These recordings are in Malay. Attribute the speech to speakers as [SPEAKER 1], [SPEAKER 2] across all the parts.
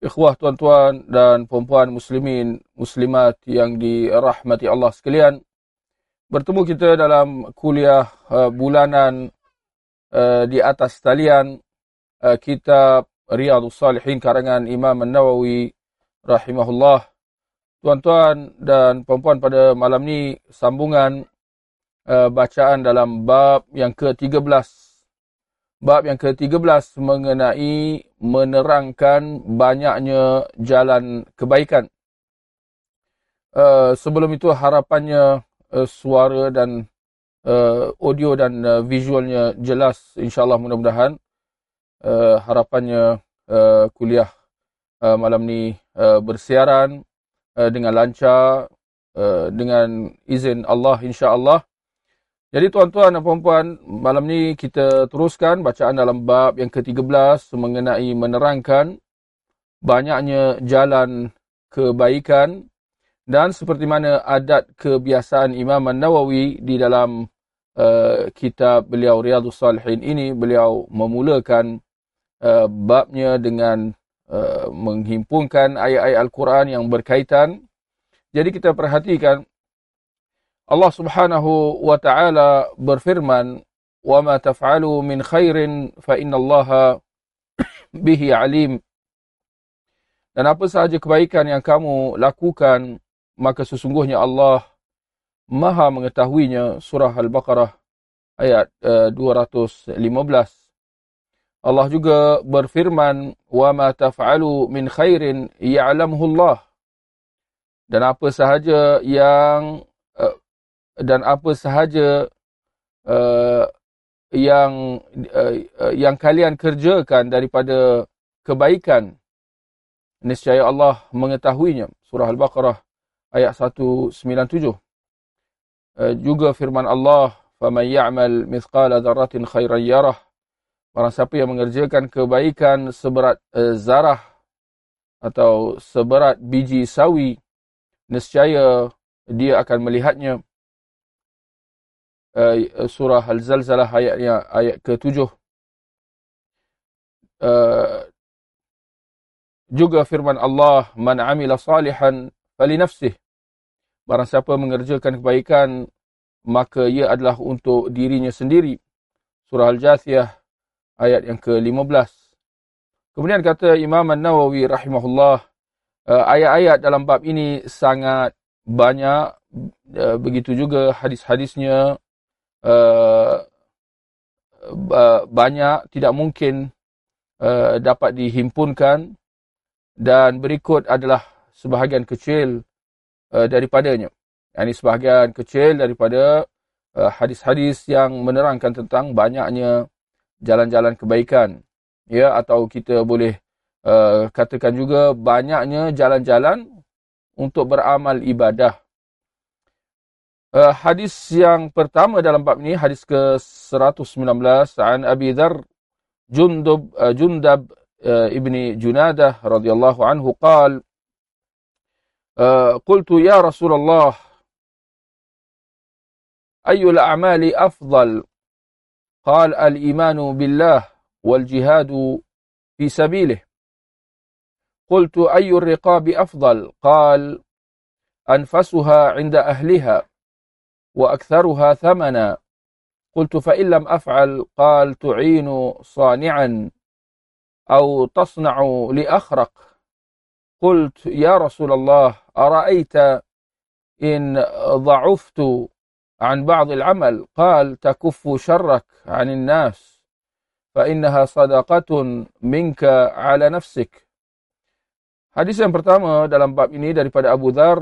[SPEAKER 1] Ikhwah tuan-tuan dan puan-puan muslimin, muslimat yang dirahmati Allah sekalian. Bertemu kita dalam kuliah uh, bulanan uh, di atas talian uh, kitab Riyadhus Salihin karangan Imam An-Nawawi rahimahullah. Tuan-tuan dan puan-puan pada malam ni sambungan uh, bacaan dalam bab yang ke-13 Bab yang ke-13 mengenai menerangkan banyaknya jalan kebaikan. Uh, sebelum itu harapannya uh, suara dan uh, audio dan uh, visualnya jelas insyaAllah mudah-mudahan. Uh, harapannya uh, kuliah uh, malam ni uh, bersiaran uh, dengan lancar, uh, dengan izin Allah insyaAllah. Jadi tuan-tuan dan puan-puan, malam ni kita teruskan bacaan dalam bab yang ke-13 mengenai menerangkan banyaknya jalan kebaikan dan seperti mana adat kebiasaan Imam An-Nawawi di dalam uh, kitab beliau Riyadhus Salihin ini, beliau memulakan uh, babnya dengan uh, menghimpunkan ayat-ayat Al-Quran yang berkaitan. Jadi kita perhatikan Allah Subhanahu wa taala berfirman, "Wa ma taf'alu min khairin fa innallaha bihi alim." Dan apa sahaja kebaikan yang kamu lakukan, maka sesungguhnya Allah Maha mengetahuinya. Surah Al-Baqarah ayat uh, 215. Allah juga berfirman, "Wa ma taf'alu min khairin ya'lamuhu Allah." Dan apa sahaja yang dan apa sahaja uh, yang uh, yang kalian kerjakan daripada kebaikan niscaya Allah mengetahuinya. Surah al-baqarah ayat 197 uh, juga firman Allah faman ya'mal mithqala dzarratin khairan yarah. Barang siapa yang mengerjakan kebaikan seberat uh, zarah atau seberat biji sawi niscaya dia akan melihatnya uh, surah Al-Zalzalah ayatnya ayat ke-7 uh, juga firman Allah man amila salihan fali nafsih barang siapa mengerjakan kebaikan maka ia adalah untuk dirinya sendiri. Surah Al-Jathiyah ayat yang ke-15 kemudian kata Imam An-Nawawi rahimahullah uh, ayat-ayat dalam bab ini sangat banyak. Uh, begitu juga hadis-hadisnya Uh, banyak tidak mungkin uh, dapat dihimpunkan dan berikut adalah sebahagian kecil uh, daripadanya. Ini sebahagian kecil daripada hadis-hadis yang menerangkan tentang banyaknya jalan-jalan kebaikan. Ya atau kita boleh uh, katakan juga banyaknya jalan-jalan untuk beramal ibadah. Uh, hadis yang pertama dalam bab ini hadis ke-119 an Abi Dzar Jundub uh, Jundab uh, ibni Junadah radhiyallahu anhu قال uh, يا رسول الله أي الأعمال أفضل قال الإيمان بالله والجهاد في سبيله قلت أي الرقاب أفضل قال أنفسها عند أهلها وأكثرها ثمنا. قلت فإن لم أفعل قال تعين صانعا أو تصنع لأخرق. قلت يا رسول الله أرأيت إن ضعفت عن بعض العمل؟ قال تكف شرك عن الناس فإنها صدقة منك على نفسك. Hadis yang pertama dalam bab ini daripada Abu Dhar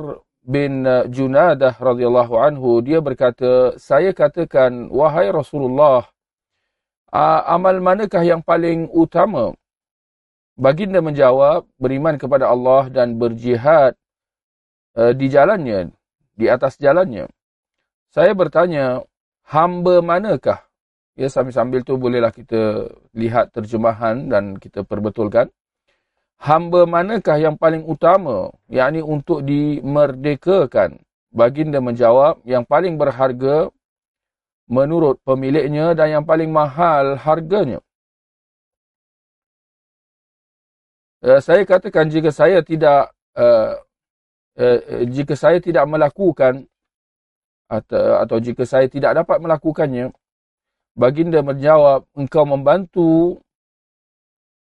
[SPEAKER 1] bin uh, Junadah radhiyallahu anhu dia berkata saya katakan wahai Rasulullah amal manakah yang paling utama baginda menjawab beriman kepada Allah dan berjihad uh, di jalannya, di atas jalannya. Saya bertanya, hamba manakah? Ya, sambil-sambil tu bolehlah kita lihat terjemahan dan kita perbetulkan. Hamba manakah yang paling utama, yakni untuk dimerdekakan? Baginda menjawab, yang paling berharga menurut pemiliknya dan yang paling mahal harganya. Uh, saya katakan jika saya tidak uh, uh, jika saya tidak melakukan atau, atau jika saya tidak dapat melakukannya baginda menjawab engkau membantu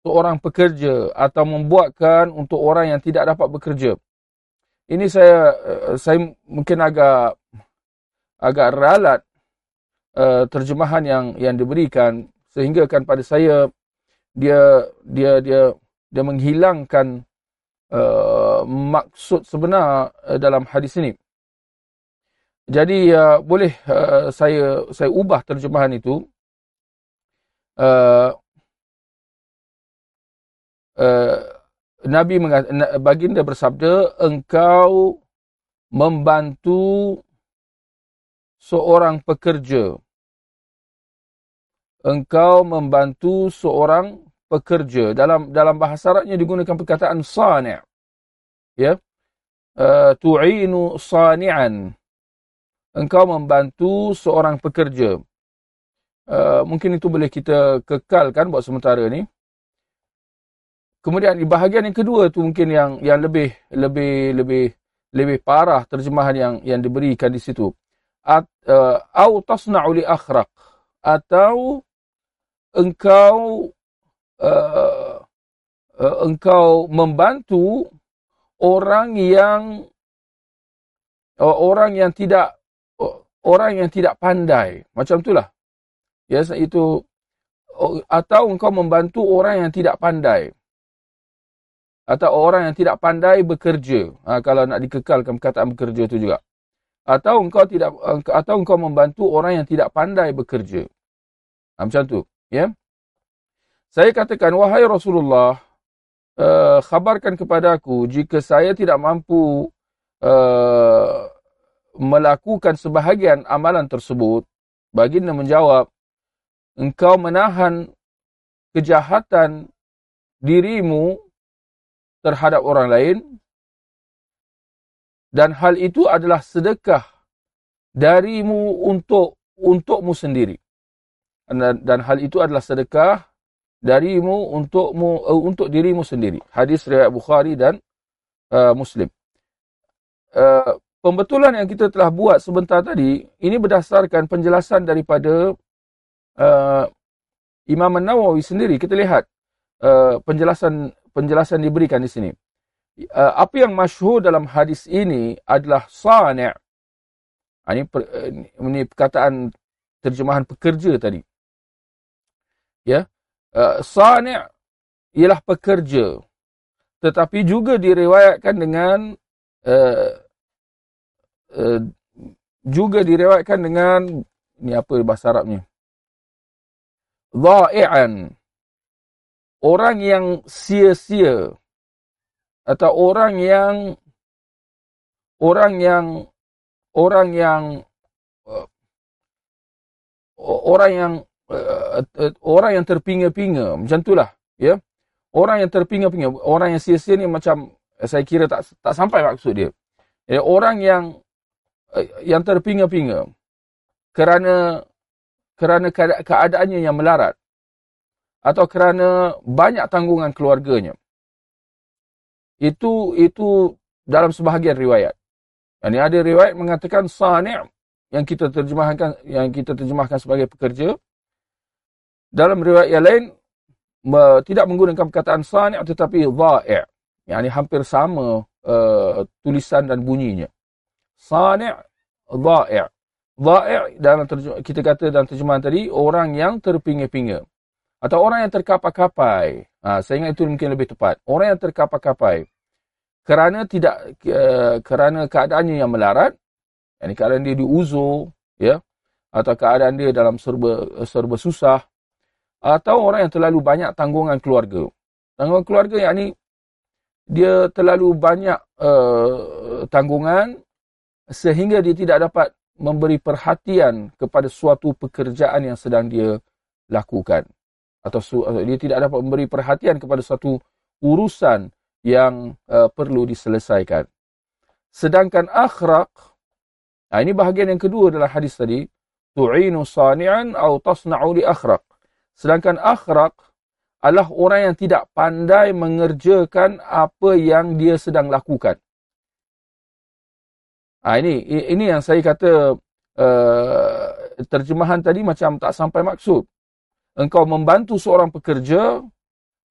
[SPEAKER 1] seorang pekerja atau membuatkan untuk orang yang tidak dapat bekerja ini saya saya mungkin agak agak ralat uh, terjemahan yang yang diberikan sehingga kan pada saya dia dia dia dia menghilangkan uh, maksud sebenar uh, dalam hadis ini. Jadi uh, boleh uh, saya saya ubah terjemahan itu. Uh, uh, Nabi mengatakan, baginda bersabda, engkau membantu seorang pekerja. Engkau membantu seorang pekerja. Dalam dalam bahasa Arabnya digunakan perkataan sani'. Ya. Uh, tu'inu sani'an. Engkau membantu seorang pekerja. Uh, mungkin itu boleh kita kekalkan buat sementara ni. Kemudian di bahagian yang kedua tu mungkin yang yang lebih lebih lebih lebih parah terjemahan yang yang diberikan di situ. At, uh, au tasna'u li akhraq. Atau engkau uh, uh, engkau membantu orang yang uh, orang yang tidak uh, orang yang tidak pandai. Macam itulah. Ya yes, itu uh, atau engkau membantu orang yang tidak pandai atau orang yang tidak pandai bekerja ha, kalau nak dikekalkan perkataan bekerja itu juga atau engkau tidak atau engkau membantu orang yang tidak pandai bekerja ha, macam tu ya? Saya katakan, wahai Rasulullah, uh, khabarkan kepada aku jika saya tidak mampu uh, melakukan sebahagian amalan tersebut. Baginda menjawab, engkau menahan kejahatan dirimu terhadap orang lain dan hal itu adalah sedekah darimu untuk untukmu sendiri. Dan, dan hal itu adalah sedekah darimu untukmu uh, untuk dirimu sendiri. Hadis riwayat Bukhari dan uh, Muslim. Uh, pembetulan yang kita telah buat sebentar tadi ini berdasarkan penjelasan daripada uh, Imam An-Nawawi sendiri. Kita lihat uh, penjelasan penjelasan diberikan di sini. Uh, apa yang masyhur dalam hadis ini adalah sani'. Ini, per, ini perkataan terjemahan pekerja tadi. Ya uh, sani' ialah pekerja tetapi juga diriwayatkan dengan uh, uh, juga diriwayatkan dengan ni apa bahasa Arabnya dha'i'an orang yang sia-sia atau orang yang orang yang orang yang uh, orang yang uh, uh, orang yang terpinga-pinga macam itulah ya. Orang yang terpinga-pinga orang yang sia-sia ni macam saya kira tak tak sampai maksud dia. Ya orang yang uh, yang terpinga-pinga kerana kerana keadaannya yang melarat atau kerana banyak tanggungan keluarganya. Itu itu dalam sebahagian riwayat. Ini ada riwayat mengatakan sani' yang kita terjemahkan yang kita terjemahkan sebagai pekerja. Dalam riwayat yang lain tidak menggunakan perkataan sani' tetapi dha'i' yang ini hampir sama uh, tulisan dan bunyinya. Sani' dha'i' dha'i' dalam kita kata dalam terjemahan tadi orang yang terpinga-pinga atau orang yang terkapai-kapai. Ha, saya ingat itu mungkin lebih tepat. Orang yang terkapai-kapai. Kerana tidak uh, kerana keadaannya yang melarat yang keadaan dia diuzur ya atau keadaan dia dalam serba serba susah atau orang yang terlalu banyak tanggungan keluarga. Tanggungan keluarga yang ni dia terlalu banyak uh, tanggungan sehingga dia tidak dapat memberi perhatian kepada suatu pekerjaan yang sedang dia lakukan atau dia tidak dapat memberi perhatian kepada suatu urusan yang uh, perlu diselesaikan. Sedangkan akhraq, nah ini bahagian yang kedua dalam hadis tadi, tu'inu sani'an atau tasna'u li akhraq. Sedangkan akhraq adalah orang yang tidak pandai mengerjakan apa yang dia sedang lakukan. Ha, ini ini yang saya kata uh, terjemahan tadi macam tak sampai maksud Engkau membantu seorang pekerja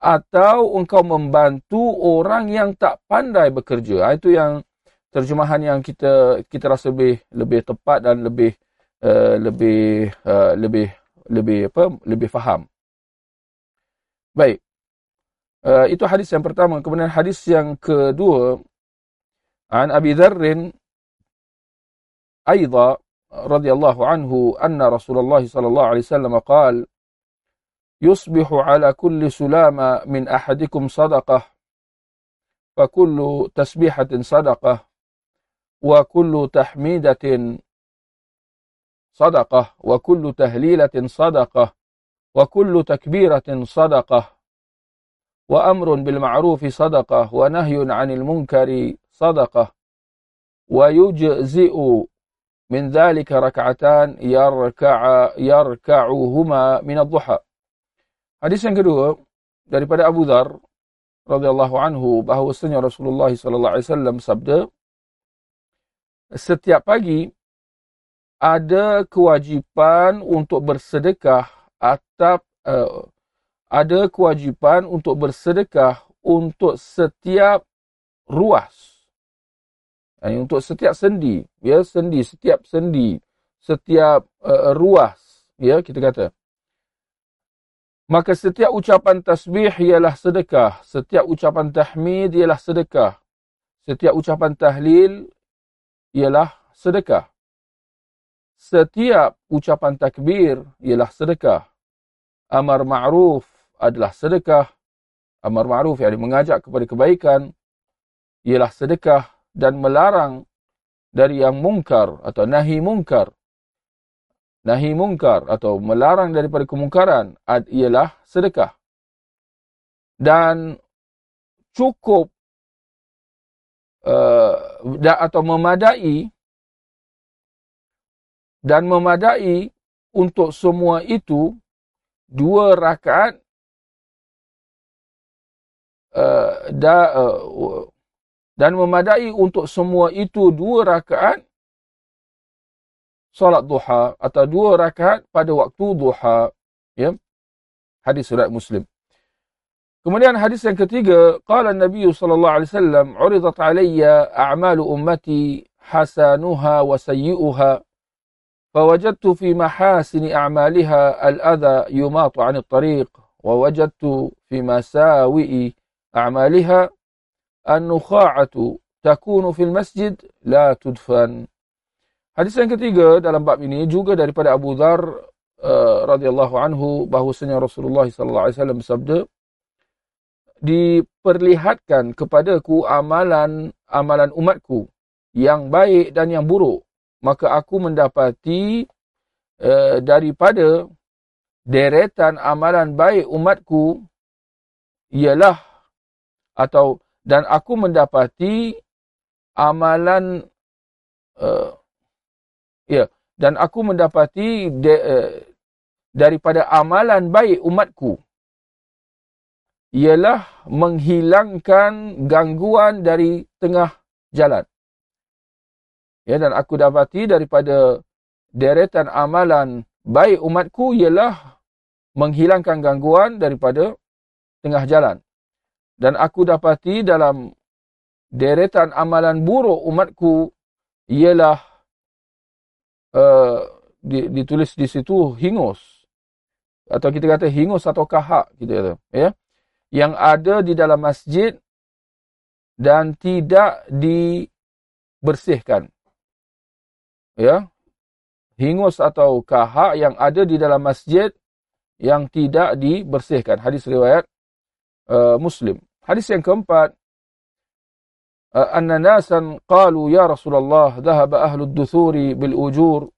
[SPEAKER 1] atau engkau membantu orang yang tak pandai bekerja. Ha, itu yang terjemahan yang kita kita rasa lebih lebih tepat dan lebih uh, lebih uh, lebih lebih apa lebih faham. Baik. Uh, itu hadis yang pertama. Kemudian hadis yang kedua. An Abi Dharrin أيضا رضي الله عنه أن رسول الله صلى الله عليه وسلم قال يصبح على كل سلامة من أحدكم صدقة فكل تسبيحة صدقة وكل تحميدة صدقة وكل تهليلة صدقة وكل تكبيرة صدقة وأمر بالمعروف صدقة ونهي عن المنكر صدقة ويجزئ min dhalika rak'atan yarka'a yarka'uhuma min ad-duha. Hadis yang kedua daripada Abu Dhar radhiyallahu anhu bahwasanya Rasulullah sallallahu alaihi wasallam sabda setiap pagi ada kewajipan untuk bersedekah atau uh, ada kewajipan untuk bersedekah untuk setiap ruas ini untuk setiap sendi, ya sendi, setiap sendi, setiap uh, ruas, ya kita kata. Maka setiap ucapan tasbih ialah sedekah, setiap ucapan tahmid ialah sedekah, setiap ucapan tahlil ialah sedekah. Setiap ucapan takbir ialah sedekah. Amar ma'ruf adalah sedekah. Amar ma'ruf yang mengajak kepada kebaikan ialah sedekah dan melarang dari yang mungkar atau nahi mungkar. Nahi mungkar atau melarang daripada kemungkaran ialah sedekah. Dan cukup uh, atau memadai dan memadai untuk semua itu dua rakaat uh, da, uh, dan memadai untuk semua itu dua rakaat solat duha atau dua rakaat pada waktu duha ya hadis surat muslim kemudian hadis yang ketiga qala nabi sallallahu alaihi wasallam uridat alayya a'malu ummati hasanuha wa sayyi'uha فوجدت في محاسن أعمالها الأذى يماط عن الطريق ووجدت في مساوئ أعمالها an-nukha'atu takunu fil masjid la tudfan. Hadis yang ketiga dalam bab ini juga daripada Abu Dhar uh, radhiyallahu anhu bahwasanya Rasulullah sallallahu alaihi wasallam bersabda diperlihatkan kepadaku amalan amalan umatku yang baik dan yang buruk maka aku mendapati uh, daripada deretan amalan baik umatku ialah atau dan aku mendapati amalan uh, ya. Dan aku mendapati de, uh, daripada amalan baik umatku ialah menghilangkan gangguan dari tengah jalan. Ya dan aku dapati daripada deretan amalan baik umatku ialah menghilangkan gangguan daripada tengah jalan. Dan aku dapati dalam deretan amalan buruk umatku ialah uh, ditulis di situ hingus. Atau kita kata hingus atau kahak kita kata ya. Yang ada di dalam masjid dan tidak dibersihkan. Ya. Hingus atau kahak yang ada di dalam masjid yang tidak dibersihkan. Hadis riwayat uh, Muslim. Hadis yang keempat أن ناسا قالوا يا رسول الله ذهب أهل الدثور بالأجور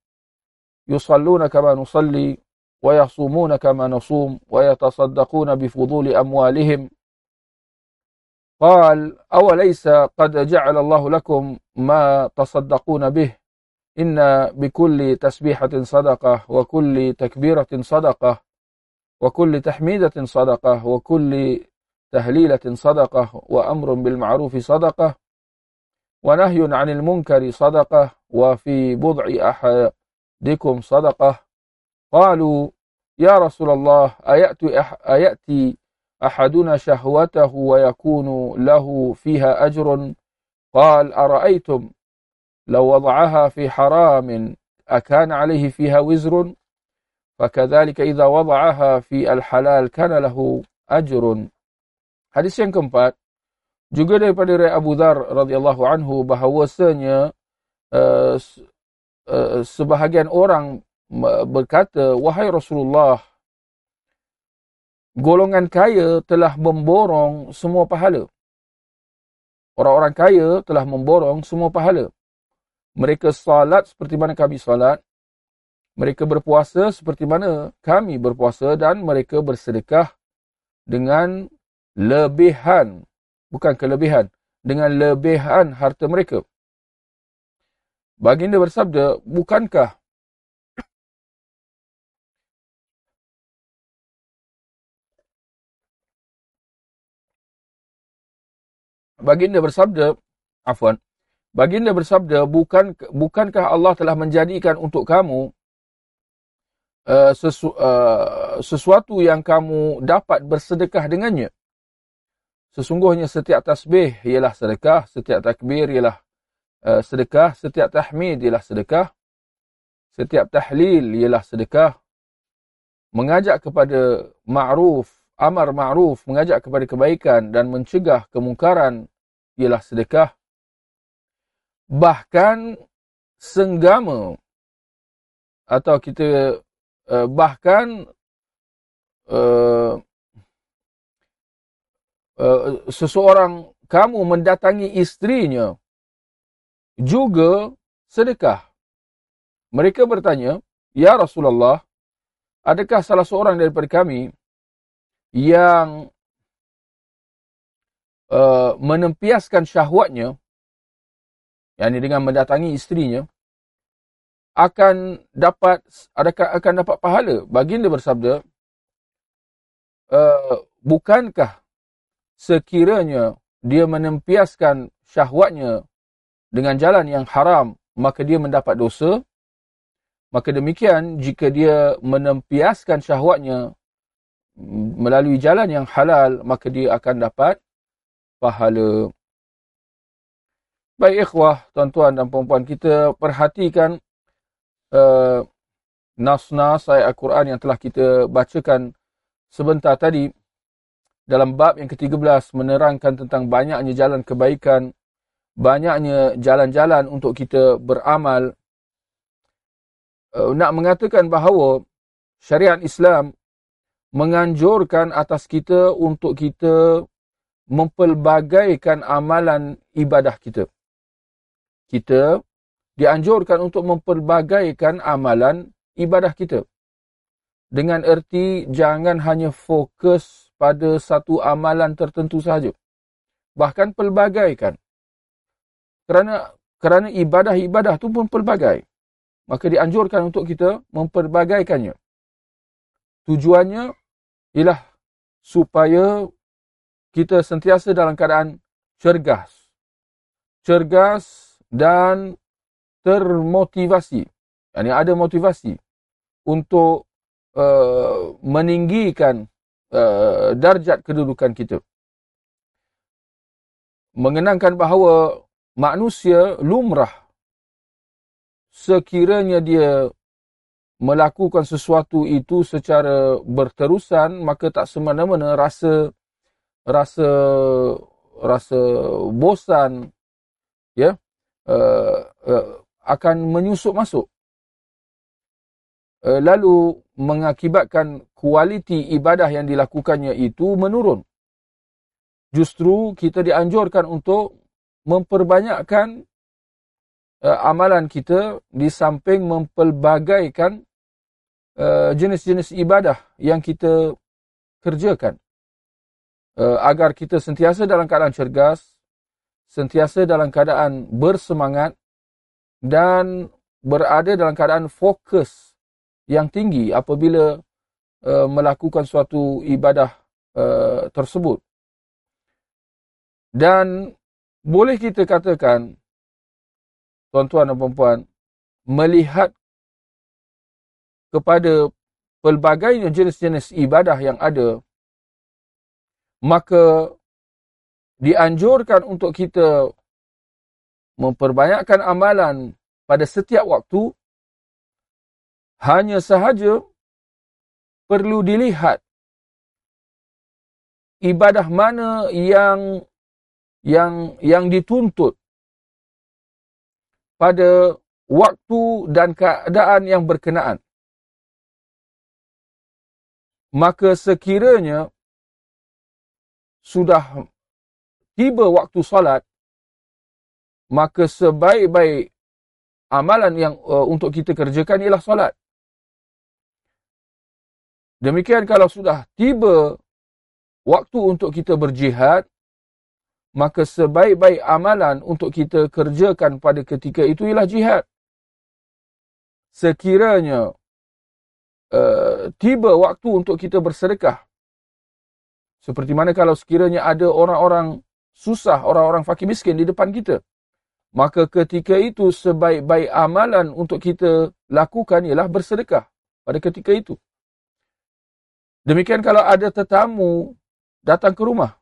[SPEAKER 1] يصلون كما نصلي ويصومون كما نصوم ويتصدقون بفضول أموالهم. قال أوليس قد جعل الله لكم ما تصدقون به؟ إن بكل تسبيحة صدقة وكل تكبيرة صدقة وكل تحميدة صدقة وكل تهليلة صدقة وأمر بالمعروف صدقة ونهي عن المنكر صدقة وفي بضع أحدكم صدقة. قالوا يا رسول الله أيأتي, أيأتي أحدنا شهوته ويكون له فيها أجر؟ قال أرأيتم لو وضعها في حرام أكان عليه فيها وزر؟ فكذلك إذا وضعها في الحلال كان له أجر. Hadis yang juga daripada riwayat Abu Dhar radhiyallahu anhu bahawasanya uh, uh, sebahagian orang berkata wahai Rasulullah golongan kaya telah memborong semua pahala. Orang-orang kaya telah memborong semua pahala. Mereka salat seperti mana kami salat mereka berpuasa seperti mana kami berpuasa dan mereka bersedekah dengan lebihan bukan kelebihan dengan lebihan harta mereka. Baginda bersabda bukankah baginda bersabda afwan baginda bersabda bukan bukankah Allah telah menjadikan untuk kamu uh, sesu, uh, sesuatu yang kamu dapat bersedekah dengannya Sesungguhnya setiap tasbih ialah sedekah, setiap takbir ialah uh, sedekah, setiap tahmid ialah sedekah, setiap tahlil ialah sedekah, mengajak kepada ma'ruf, amar ma'ruf, mengajak kepada kebaikan dan mencegah kemungkaran ialah sedekah. Bahkan senggama atau kita uh, bahkan uh, Uh, seseorang kamu mendatangi istrinya juga sedekah. Mereka bertanya, Ya Rasulullah, adakah salah seorang daripada kami yang uh, menempiaskan syahwatnya, yang ini dengan mendatangi istrinya, akan dapat adakah akan dapat pahala? Baginda bersabda, uh, bukankah sekiranya dia menempiaskan syahwatnya dengan jalan yang haram, maka dia mendapat dosa. Maka demikian, jika dia menempiaskan syahwatnya melalui jalan yang halal, maka dia akan dapat pahala. Baik ikhwah, tuan-tuan dan perempuan, kita perhatikan uh, nas-nas ayat Al-Quran yang telah kita bacakan sebentar tadi dalam bab yang ke-13 menerangkan tentang banyaknya jalan kebaikan, banyaknya jalan-jalan untuk kita beramal. Uh, nak mengatakan bahawa syariat Islam menganjurkan atas kita untuk kita mempelbagaikan amalan ibadah kita. Kita dianjurkan untuk mempelbagaikan amalan ibadah kita. Dengan erti jangan hanya fokus pada satu amalan tertentu sahaja. Bahkan pelbagaikan. Kerana kerana ibadah-ibadah tu pun pelbagai. Maka dianjurkan untuk kita memperbagaikannya. Tujuannya ialah supaya kita sentiasa dalam keadaan cergas. Cergas dan termotivasi. Yang ada motivasi untuk uh, meninggikan uh, darjat kedudukan kita. Mengenangkan bahawa manusia lumrah sekiranya dia melakukan sesuatu itu secara berterusan maka tak semena-mena rasa rasa rasa bosan ya uh, uh, akan menyusup masuk lalu mengakibatkan kualiti ibadah yang dilakukannya itu menurun. Justru kita dianjurkan untuk memperbanyakkan uh, amalan kita di samping mempelbagaikan uh, jenis-jenis ibadah yang kita kerjakan. Uh, agar kita sentiasa dalam keadaan cergas, sentiasa dalam keadaan bersemangat dan berada dalam keadaan fokus yang tinggi apabila uh, melakukan suatu ibadah uh, tersebut. Dan boleh kita katakan, tuan-tuan dan puan-puan, melihat kepada pelbagai jenis-jenis ibadah yang ada, maka dianjurkan untuk kita memperbanyakkan amalan pada setiap waktu hanya sahaja perlu dilihat ibadah mana yang yang yang dituntut pada waktu dan keadaan yang berkenaan. Maka sekiranya sudah tiba waktu solat, maka sebaik-baik amalan yang uh, untuk kita kerjakan ialah solat. Demikian kalau sudah tiba waktu untuk kita berjihad, maka sebaik-baik amalan untuk kita kerjakan pada ketika itu ialah jihad. Sekiranya uh, tiba waktu untuk kita bersedekah, seperti mana kalau sekiranya ada orang-orang susah, orang-orang fakir miskin di depan kita, maka ketika itu sebaik-baik amalan untuk kita lakukan ialah bersedekah pada ketika itu. Demikian kalau ada tetamu datang ke rumah,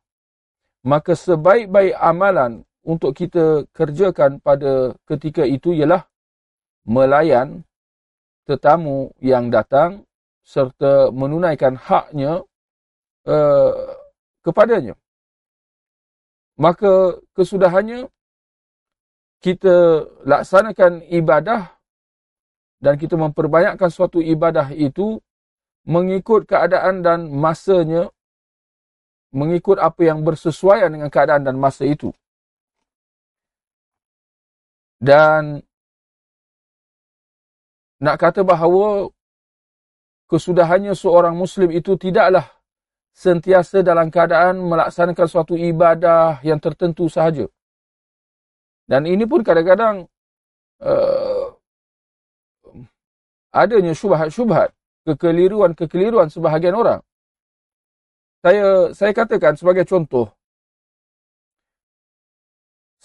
[SPEAKER 1] maka sebaik-baik amalan untuk kita kerjakan pada ketika itu ialah melayan tetamu yang datang serta menunaikan haknya uh, kepadanya. Maka kesudahannya kita laksanakan ibadah dan kita memperbanyakkan suatu ibadah itu mengikut keadaan dan masanya mengikut apa yang bersesuaian dengan keadaan dan masa itu. Dan nak kata bahawa kesudahannya seorang Muslim itu tidaklah sentiasa dalam keadaan melaksanakan suatu ibadah yang tertentu sahaja. Dan ini pun kadang-kadang uh, adanya syubhat-syubhat, kekeliruan-kekeliruan sebahagian orang. Saya saya katakan sebagai contoh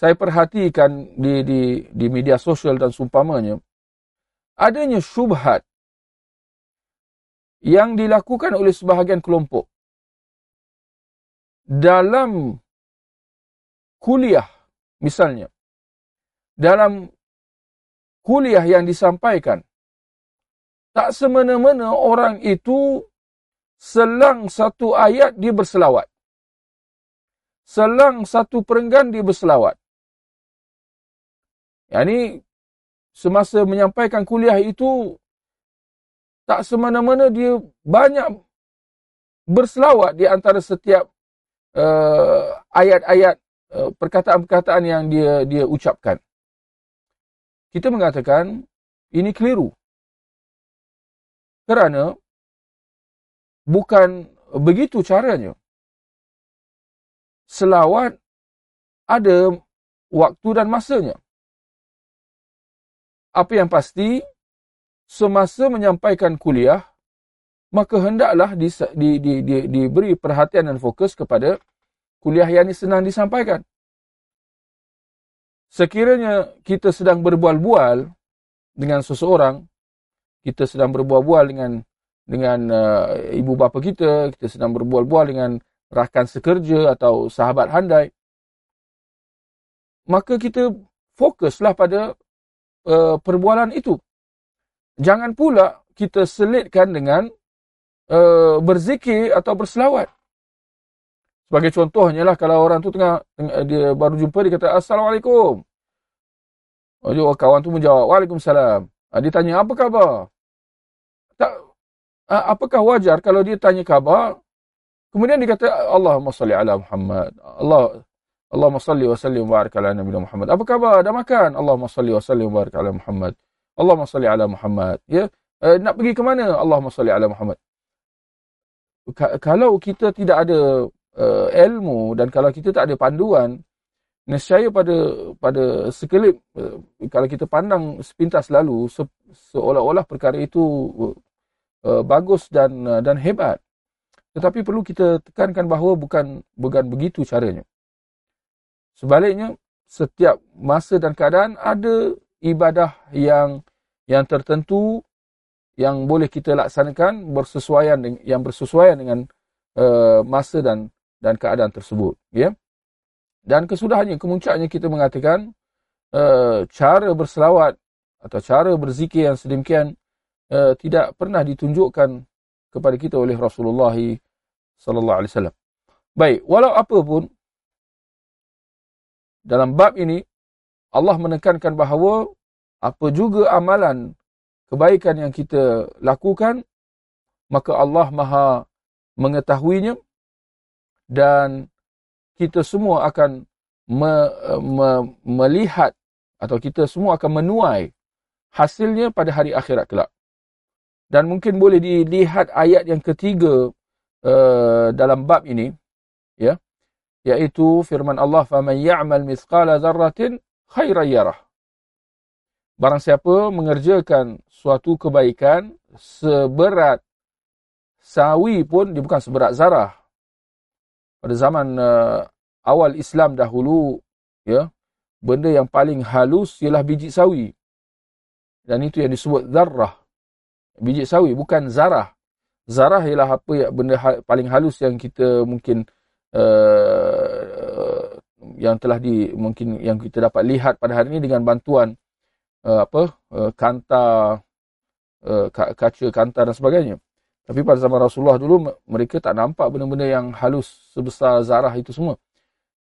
[SPEAKER 1] saya perhatikan di di di media sosial dan sumpamanya adanya syubhat yang dilakukan oleh sebahagian kelompok dalam kuliah misalnya dalam kuliah yang disampaikan tak semena-mena orang itu selang satu ayat dia berselawat. Selang satu perenggan dia berselawat. Yang ini semasa menyampaikan kuliah itu tak semena-mena dia banyak berselawat di antara setiap uh, ayat-ayat uh, perkataan-perkataan yang dia dia ucapkan. Kita mengatakan ini keliru. Kerana bukan begitu caranya. Selawat ada waktu dan masanya. Apa yang pasti, semasa menyampaikan kuliah, maka hendaklah di, di, di, di, diberi perhatian dan fokus kepada kuliah yang senang disampaikan. Sekiranya kita sedang berbual-bual dengan seseorang, kita sedang berbual-bual dengan dengan uh, ibu bapa kita, kita sedang berbual-bual dengan rakan sekerja atau sahabat handai, maka kita fokuslah pada uh, perbualan itu. Jangan pula kita selitkan dengan uh, berzikir atau berselawat. Sebagai contohnya lah kalau orang tu tengah, tengah dia baru jumpa dia kata assalamualaikum. Oh, kawan tu menjawab waalaikumsalam. Ah, dia tanya apa khabar? Tak Ah, apakah wajar kalau dia tanya khabar kemudian dia kata Allahumma salli ala Muhammad Allah Allahumma salli wa sallim wa barik ala Nabi Muhammad. Apa khabar? Dah makan? Allahumma salli wa sallim wa barik ala Muhammad. Allahumma salli ala Muhammad. Ya. Uh, nak pergi ke mana? Allahumma salli ala Muhammad. Ka- kalau kita tidak ada uh, ilmu dan kalau kita tak ada panduan, nescaya pada pada sekelip uh, kalau kita pandang sepintas lalu se- seolah-olah perkara itu uh, bagus dan uh, dan hebat. Tetapi perlu kita tekankan bahawa bukan bukan begitu caranya. Sebaliknya, setiap masa dan keadaan ada ibadah yang yang tertentu yang boleh kita laksanakan bersesuaian dengan, yang bersesuaian dengan uh, masa dan dan keadaan tersebut ya dan kesudahannya kemuncaknya kita mengatakan uh, cara berselawat atau cara berzikir yang sedemikian uh, tidak pernah ditunjukkan kepada kita oleh Rasulullah sallallahu alaihi wasallam. Baik walau apa pun dalam bab ini Allah menekankan bahawa apa juga amalan kebaikan yang kita lakukan maka Allah Maha mengetahuinya dan kita semua akan me, me, melihat atau kita semua akan menuai hasilnya pada hari akhirat kelak. Dan mungkin boleh dilihat ayat yang ketiga uh, dalam bab ini ya yaitu firman Allah faman ya'mal mithqala dzarratin khairan yarah barang siapa mengerjakan suatu kebaikan seberat sawi pun dia bukan seberat zarah pada zaman uh, awal Islam dahulu ya benda yang paling halus ialah biji sawi. Dan itu yang disebut zarrah. Biji sawi bukan zarah. Zarah ialah apa ya benda ha- paling halus yang kita mungkin uh, yang telah di mungkin yang kita dapat lihat pada hari ini dengan bantuan uh, apa uh, kanta uh, kaca kanta dan sebagainya tapi pada zaman Rasulullah dulu mereka tak nampak benda-benda yang halus sebesar zarah itu semua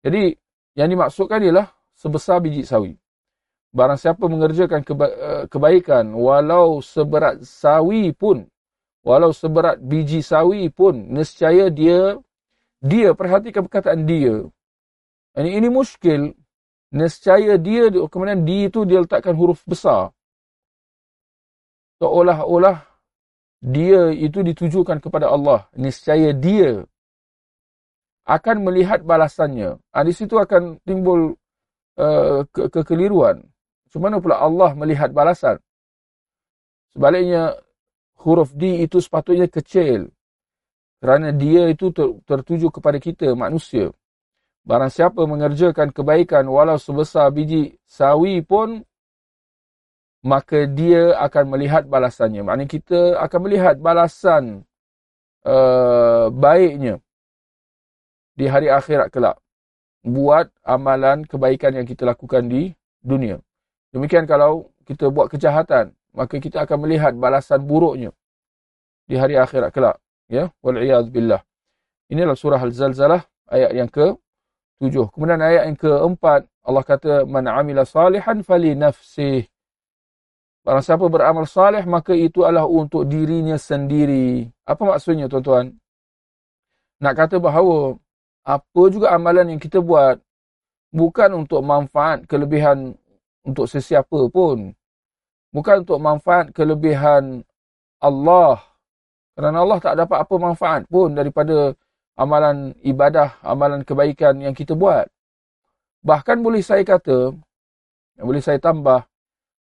[SPEAKER 1] jadi yang dimaksudkan ialah sebesar biji sawi barang siapa mengerjakan keba kebaikan walau seberat sawi pun walau seberat biji sawi pun nescaya dia dia perhatikan perkataan dia. Ini ini muskil. Nescaya dia kemudian di itu dia letakkan huruf besar. Seolah-olah dia itu ditujukan kepada Allah. Nescaya dia akan melihat balasannya. Ha, di situ akan timbul uh, ke kekeliruan. Macam mana pula Allah melihat balasan? Sebaliknya, huruf D itu sepatutnya kecil. Kerana dia itu tertuju kepada kita, manusia. Barang siapa mengerjakan kebaikan walau sebesar biji sawi pun, maka dia akan melihat balasannya. Maknanya kita akan melihat balasan uh, baiknya di hari akhirat kelak. Buat amalan kebaikan yang kita lakukan di dunia. Demikian kalau kita buat kejahatan, maka kita akan melihat balasan buruknya di hari akhirat kelak ya wal iyad billah inilah surah al-zalzalah ayat yang ke-7 kemudian ayat yang ke-4 Allah kata man amila salihan fali nafsih barang siapa beramal salih maka itu adalah untuk dirinya sendiri. Apa maksudnya tuan-tuan? Nak kata bahawa apa juga amalan yang kita buat bukan untuk manfaat kelebihan untuk sesiapa pun. Bukan untuk manfaat kelebihan Allah. Kerana Allah tak dapat apa manfaat pun daripada amalan ibadah, amalan kebaikan yang kita buat. Bahkan boleh saya kata, boleh saya tambah,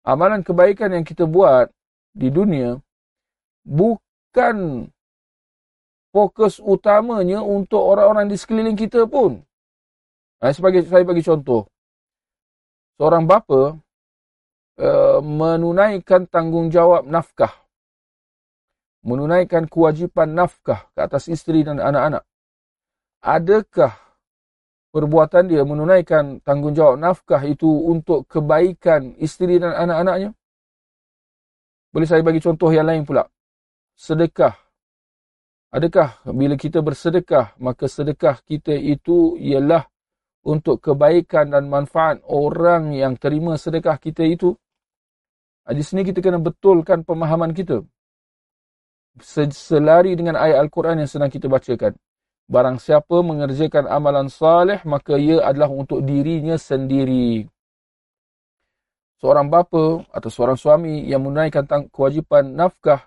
[SPEAKER 1] amalan kebaikan yang kita buat di dunia bukan fokus utamanya untuk orang-orang di sekeliling kita pun. Sebagai saya bagi contoh, seorang bapa uh, menunaikan tanggungjawab nafkah menunaikan kewajipan nafkah ke atas isteri dan anak-anak. Adakah perbuatan dia menunaikan tanggungjawab nafkah itu untuk kebaikan isteri dan anak-anaknya? Boleh saya bagi contoh yang lain pula. Sedekah. Adakah bila kita bersedekah, maka sedekah kita itu ialah untuk kebaikan dan manfaat orang yang terima sedekah kita itu? Di sini kita kena betulkan pemahaman kita selari dengan ayat Al-Quran yang sedang kita bacakan. Barang siapa mengerjakan amalan salih, maka ia adalah untuk dirinya sendiri. Seorang bapa atau seorang suami yang menunaikan kewajipan nafkah,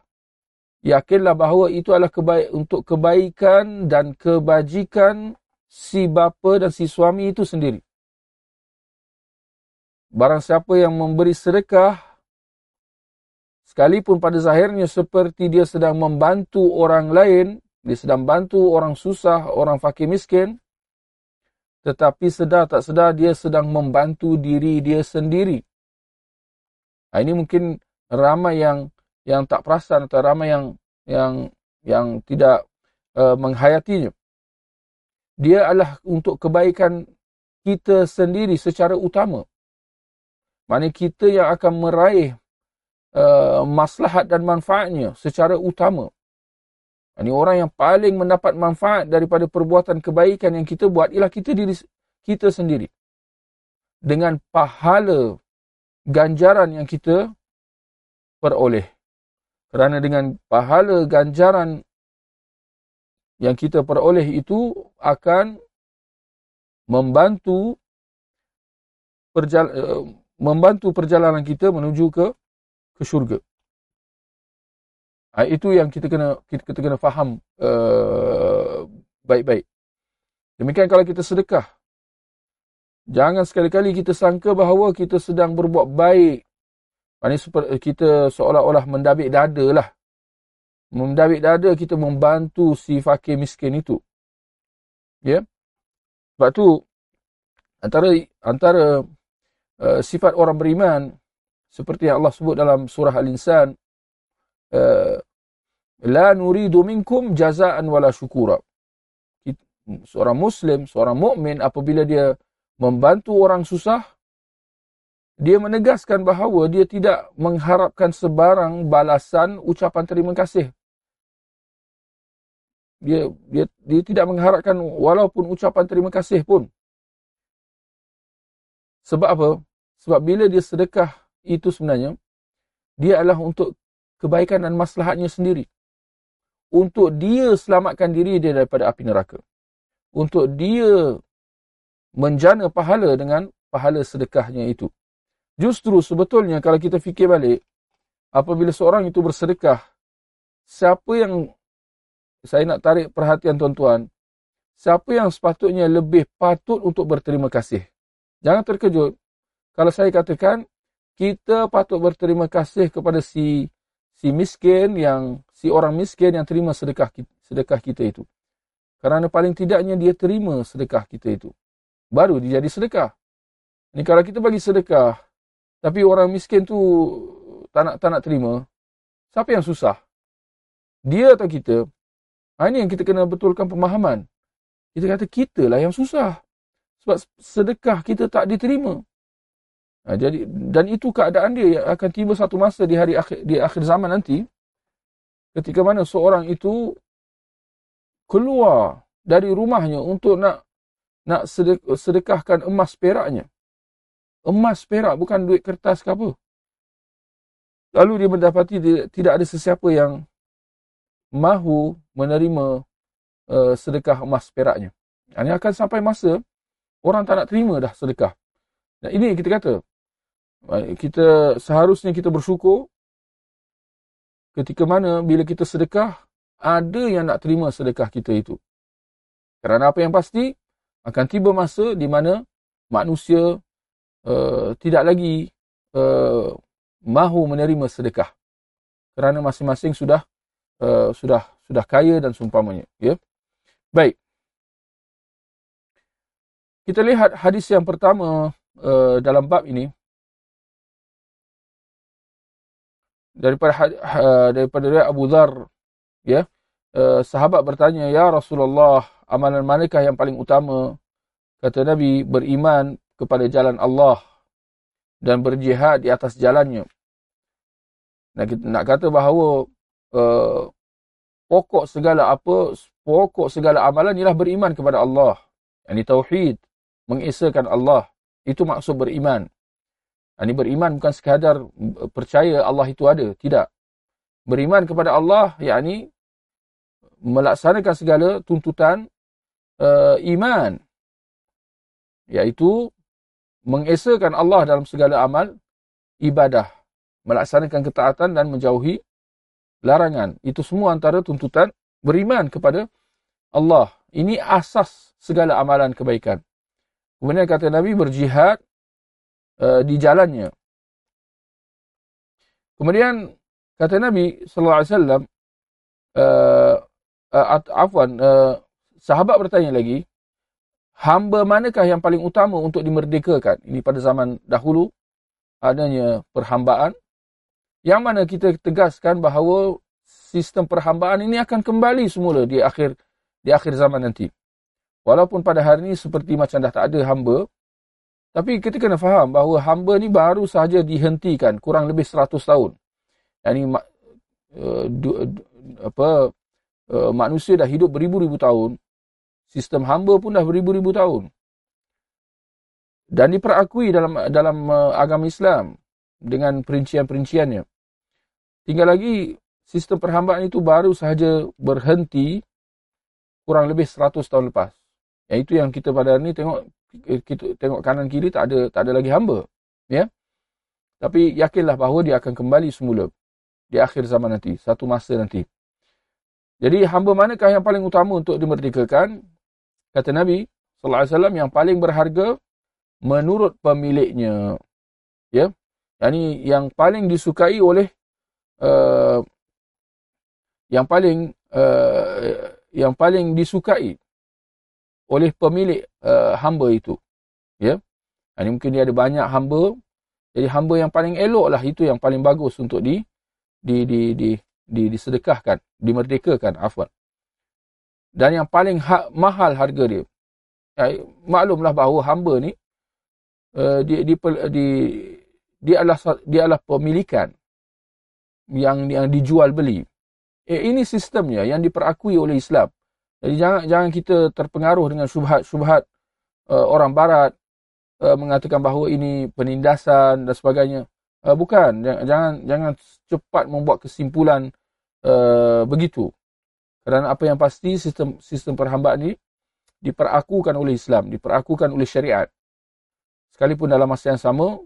[SPEAKER 1] yakinlah bahawa itu adalah kebaik, untuk kebaikan dan kebajikan si bapa dan si suami itu sendiri. Barang siapa yang memberi sedekah, sekalipun pada zahirnya seperti dia sedang membantu orang lain, dia sedang bantu orang susah, orang fakir miskin. Tetapi sedar tak sedar dia sedang membantu diri dia sendiri. Nah, ini mungkin ramai yang yang tak perasan atau ramai yang yang yang tidak uh, menghayatinya. Dia adalah untuk kebaikan kita sendiri secara utama. Maksudnya kita yang akan meraih uh, maslahat dan manfaatnya secara utama. Ini orang yang paling mendapat manfaat daripada perbuatan kebaikan yang kita buat ialah kita diri kita sendiri. Dengan pahala ganjaran yang kita peroleh. Kerana dengan pahala ganjaran yang kita peroleh itu akan membantu perjal eh, membantu perjalanan kita menuju ke ke syurga. Ha, itu yang kita kena kita, kita kena faham uh, baik-baik. Demikian kalau kita sedekah. Jangan sekali-kali kita sangka bahawa kita sedang berbuat baik. Maksudnya kita seolah-olah mendabik dada lah. Mendabik dada kita membantu si fakir miskin itu. Ya. Yeah? Sebab tu antara antara uh, sifat orang beriman seperti yang Allah sebut dalam surah Al-Insan Eh, la nuridu minkum jazaan wala syukura. Seorang Muslim, seorang mukmin apabila dia membantu orang susah, dia menegaskan bahawa dia tidak mengharapkan sebarang balasan ucapan terima kasih. Dia, dia, dia tidak mengharapkan walaupun ucapan terima kasih pun. Sebab apa? Sebab bila dia sedekah itu sebenarnya, dia adalah untuk kebaikan dan maslahatnya sendiri. Untuk dia selamatkan diri dia daripada api neraka. Untuk dia menjana pahala dengan pahala sedekahnya itu. Justru sebetulnya kalau kita fikir balik, apabila seorang itu bersedekah, siapa yang, saya nak tarik perhatian tuan-tuan, siapa yang sepatutnya lebih patut untuk berterima kasih? Jangan terkejut. Kalau saya katakan, kita patut berterima kasih kepada si si miskin yang si orang miskin yang terima sedekah sedekah kita itu. Kerana paling tidaknya dia terima sedekah kita itu. Baru dia jadi sedekah. Ni kalau kita bagi sedekah tapi orang miskin tu tak nak tak nak terima, siapa yang susah? Dia atau kita? Ha, ini yang kita kena betulkan pemahaman. Kita kata kita lah yang susah. Sebab sedekah kita tak diterima. Ha, jadi dan itu keadaan dia yang akan tiba satu masa di hari akhir di akhir zaman nanti ketika mana seorang itu keluar dari rumahnya untuk nak nak sedekahkan emas peraknya. Emas perak bukan duit kertas ke apa. Lalu dia mendapati dia, tidak ada sesiapa yang mahu menerima uh, sedekah emas peraknya. Ini akan sampai masa orang tak nak terima dah sedekah. Dan ini kita kata, kita seharusnya kita bersyukur ketika mana bila kita sedekah ada yang nak terima sedekah kita itu. Kerana apa yang pasti akan tiba masa di mana manusia uh, tidak lagi uh, mahu menerima sedekah. Kerana masing-masing sudah uh, sudah sudah kaya dan seumpamanya, ya. Baik. Kita lihat hadis yang pertama uh, dalam bab ini daripada uh, daripada riwayat Abu Dhar ya. Uh, sahabat bertanya ya Rasulullah amalan manakah yang paling utama? Kata Nabi beriman kepada jalan Allah dan berjihad di atas jalannya. Nak kita nak kata bahawa uh, pokok segala apa pokok segala amalan ialah beriman kepada Allah. Yang tauhid mengesakan Allah. Itu maksud beriman ini beriman bukan sekadar percaya Allah itu ada. Tidak. Beriman kepada Allah, yakni melaksanakan segala tuntutan uh, iman. Iaitu mengesakan Allah dalam segala amal ibadah. Melaksanakan ketaatan dan menjauhi larangan. Itu semua antara tuntutan beriman kepada Allah. Ini asas segala amalan kebaikan. Kemudian kata Nabi berjihad uh, di jalannya. Kemudian kata Nabi sallallahu alaihi wasallam uh, uh, afwan uh, sahabat bertanya lagi hamba manakah yang paling utama untuk dimerdekakan? Ini pada zaman dahulu adanya perhambaan yang mana kita tegaskan bahawa sistem perhambaan ini akan kembali semula di akhir di akhir zaman nanti. Walaupun pada hari ini seperti macam dah tak ada hamba, tapi kita kena faham bahawa hamba ni baru sahaja dihentikan kurang lebih 100 tahun. Yang ini uh, apa uh, manusia dah hidup beribu-ribu tahun, sistem hamba pun dah beribu-ribu tahun. Dan diperakui dalam dalam uh, agama Islam dengan perincian-perinciannya. Tinggal lagi sistem perhambaan itu baru sahaja berhenti kurang lebih 100 tahun lepas. Yang itu yang kita pada hari ni tengok kita tengok kanan kiri tak ada tak ada lagi hamba. Ya. Tapi yakinlah bahawa dia akan kembali semula di akhir zaman nanti, satu masa nanti. Jadi hamba manakah yang paling utama untuk dimerdekakan? Kata Nabi sallallahu alaihi wasallam yang paling berharga menurut pemiliknya. Ya. Yani yang paling disukai oleh uh, yang paling uh, yang paling disukai oleh pemilik uh, hamba itu. Ya. Ini mungkin dia ada banyak hamba. Jadi hamba yang paling elok lah itu yang paling bagus untuk di di di di, di disedekahkan, dimerdekakan afwan. Dan yang paling ha, mahal harga dia. Ya, maklumlah bahawa hamba ni uh, di, di, di, dia adalah dia adalah pemilikan yang yang dijual beli. Eh, ini sistemnya yang diperakui oleh Islam. Jadi jangan jangan kita terpengaruh dengan syubhat-syubhat uh, orang barat uh, mengatakan bahawa ini penindasan dan sebagainya. Uh, bukan, jangan jangan cepat membuat kesimpulan uh, begitu. Kerana apa yang pasti sistem sistem perhambaan ini diperakukan oleh Islam, diperakukan oleh syariat. Sekalipun dalam masa yang sama